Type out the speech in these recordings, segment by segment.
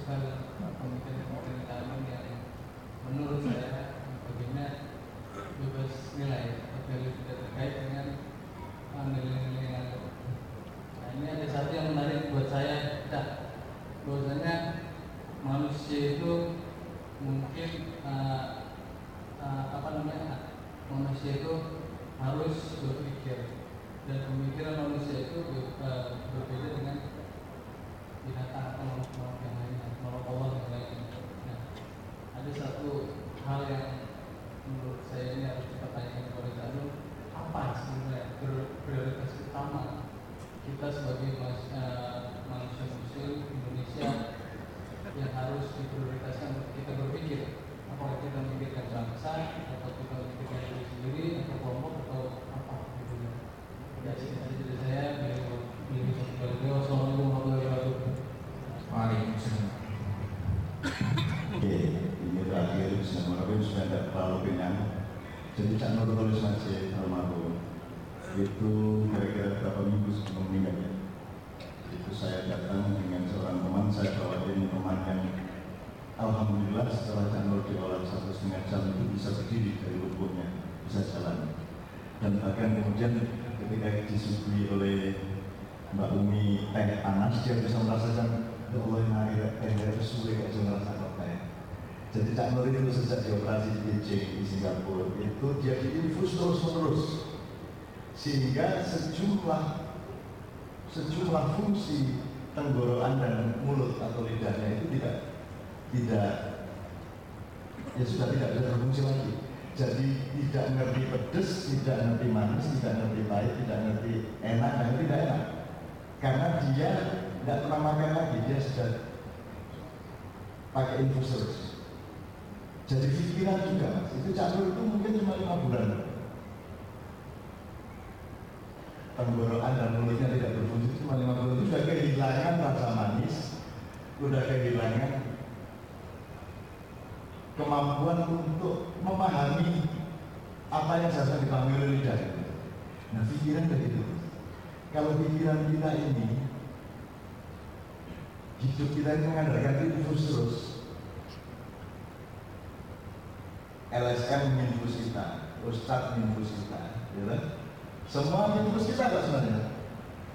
bukan eh, pemikiran-pemikiran yang menurut saya bagaimana bebas nilai atau tidak terkait dengan eh, nilai-nilai yang ada. Nah, ini ada satu yang menarik buat saya, dah bahwasanya manusia itu mungkin uh, uh, apa namanya manusia itu harus berpikir dan pemikir Bismillahirrahmanirrahim supaya tidak terlalu kenyang. Jadi Cak Nur tulis masjid almarhum itu kira-kira berapa minggu sebelum meninggalnya. Itu saya datang dengan seorang teman saya bawain teman yang Alhamdulillah setelah Cak Nur diolah satu setengah jam itu bisa berdiri dari lumpuhnya, bisa jalan. Dan bahkan kemudian ketika disuguhi oleh Mbak Umi teh panas, dia bisa merasakan Ya Allah yang akhir akhir itu sulit kayak cuma rasa apa ya. Jadi Cak Nur itu sejak dioperasi di Beijing di Singapura. Itu dia diinfus terus menerus sehingga sejumlah sejumlah fungsi tenggorokan dan mulut atau lidahnya itu tidak tidak ya sudah tidak bisa berfungsi lagi. Jadi tidak ngerti pedes, tidak ngerti manis, tidak ngerti pahit, tidak ngerti enak dan tidak enak. Karena dia tidak pernah makan lagi dia sudah pakai infus terus jadi pikiran juga. Itu catur itu mungkin cuma lima bulan. Tenggorokan dan mulutnya tidak berfungsi cuma lima bulan. Itu sudah kehilangan rasa manis sudah kehilangan kemampuan untuk memahami apa yang seharusnya dipahami oleh lidah nah pikiran begitu. Kalau pikiran kita ini hidup kita ini mengandalkan infus terus LSM minfus kita Ustadz minfus kita kan? semua minfus kita enggak sebenarnya?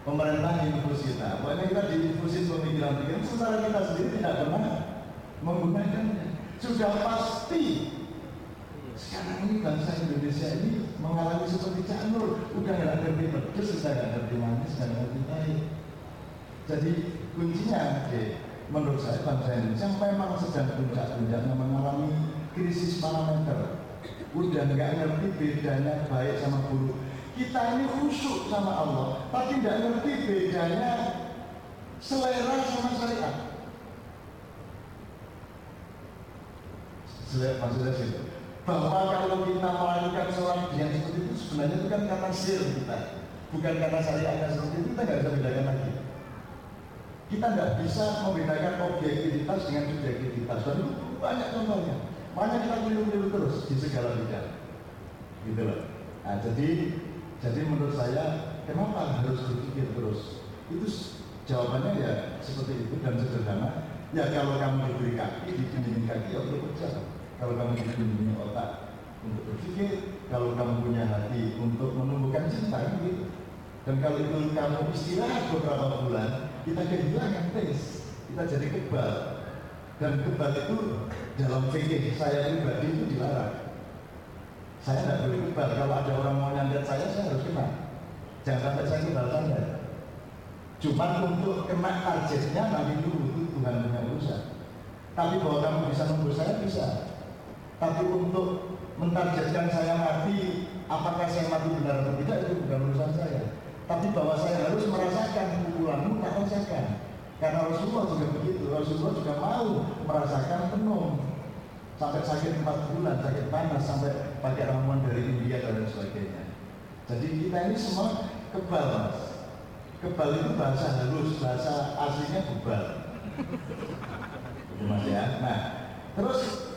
Pemerintah minfus kita pokoknya kita diinfusin pemikiran-pemikiran sementara kita sendiri tidak pernah menggunakannya. Sudah pasti. Sekarang ini bangsa Indonesia ini mengalami seperti Cak Nur. Udah nggak ngerti pedes, sudah nggak ngerti manis, nggak ngerti pahit jadi kuncinya menurut saya bangsa Indonesia memang sedang puncak-puncaknya mengalami krisis parameter udah nggak ngerti bedanya baik sama buruk. Kita ini khusyuk sama Allah tapi nggak ngerti bedanya selera sama syariat. Selera maksudnya sih bahwa kalau kita melakukan sholat yang seperti itu sebenarnya itu kan karena sir kita. Bukan karena syariatnya seperti itu kita nggak bisa bedakan lagi. Kita nggak bisa membedakan objektivitas dengan subjektivitas. Dan itu banyak contohnya makanya kita keliru-keliru terus di segala bidang. Gitu loh. Nah, jadi jadi menurut saya kenapa harus berpikir terus? Itu jawabannya ya seperti itu dan sederhana. Ya kalau kamu diberi kaki dibimbing kaki ya untuk berjalan kalau kamu diberi otak untuk berpikir kalau kamu punya hati untuk menumbuhkan cinta gitu. Dan kalau itu kamu istirahat beberapa bulan kita kehilangan tes kita jadi kebal dan kebal itu dalam fikih saya pribadi itu dilarang. Saya tidak boleh kebal. Kalau ada orang mau nyandet saya saya harus kena. Jangan sampai saya kebal saya cuma untuk kena targetnya nanti dulu itu Tuhan punya urusan tapi bahwa kamu bisa nunggu saya bisa. Tapi untuk mentargetkan saya mati apakah saya mati benar atau tidak itu bukan urusan saya. Tapi bahwa saya harus merasakan pukulanmu tak rasakan karena Rasulullah juga begitu merasakan penuh. Sampai sakit empat bulan sakit panas sampai pakai ramuan dari India dan sebagainya. Jadi kita ini semua kebal mas. Kebal itu bahasa halus bahasa aslinya kebal mas ya. Nah terus